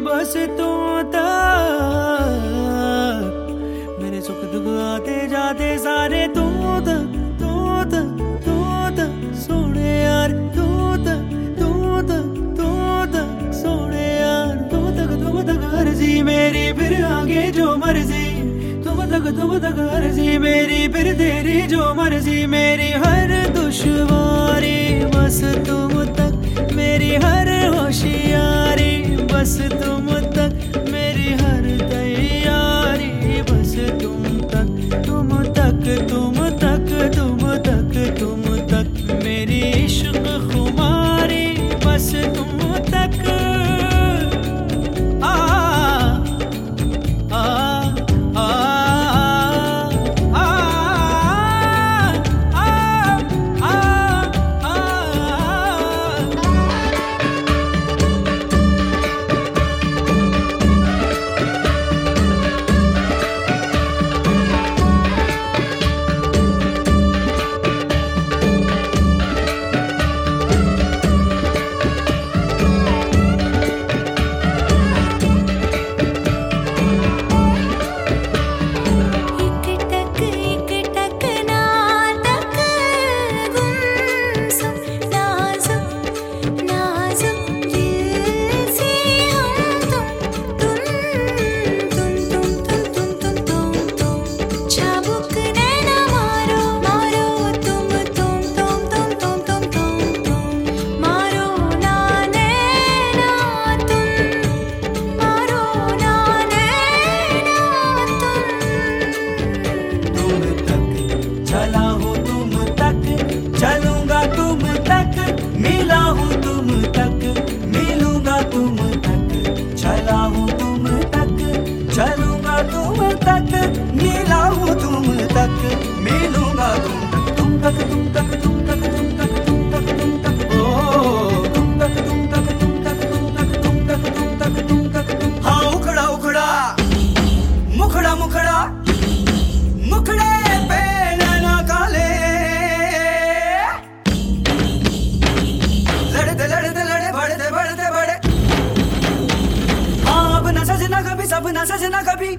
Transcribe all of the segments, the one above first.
बस तू तक। मेरे सुख दुख आते जाते सारे तू तक तू तक तू तक सोने यार, तू तक तू तक तू तक सोने यार। तू तक तू तक अर्जी मेरी, फिर आगे जो मर्ज़ी। तुम तक तुम तक अर्जी मेरी, फिर तेरी जो मर्ज़ी। मेरी हर दुश्वारी बस तुम तक, मेरी हर ऐसे ना कभी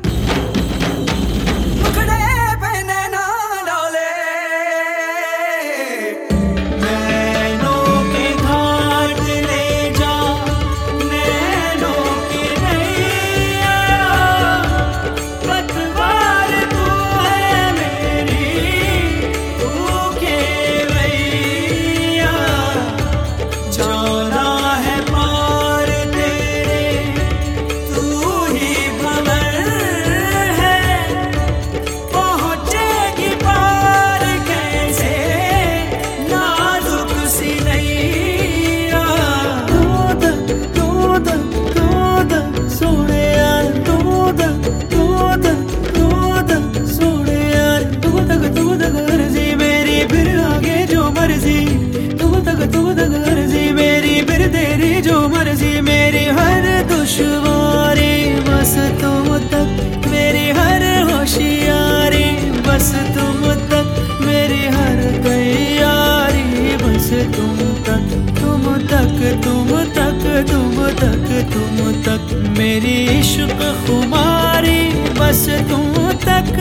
दुश्वारे बस तुम तक मेरी हर होशियारी, बस तुम तक मेरी हर तैयारी, बस तुम तक तुम तक तुम तक तुम तक तुम तक मेरी इश्क खुमारी, बस तुम तक।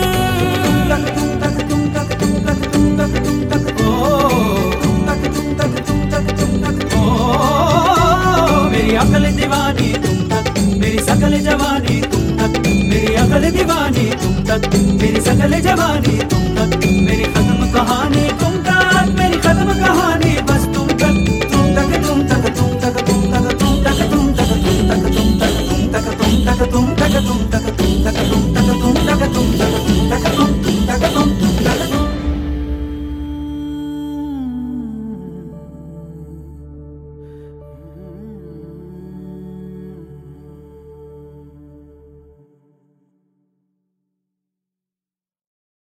अकल दे तक। मेरी सकल जवानी तुम तक। मेरी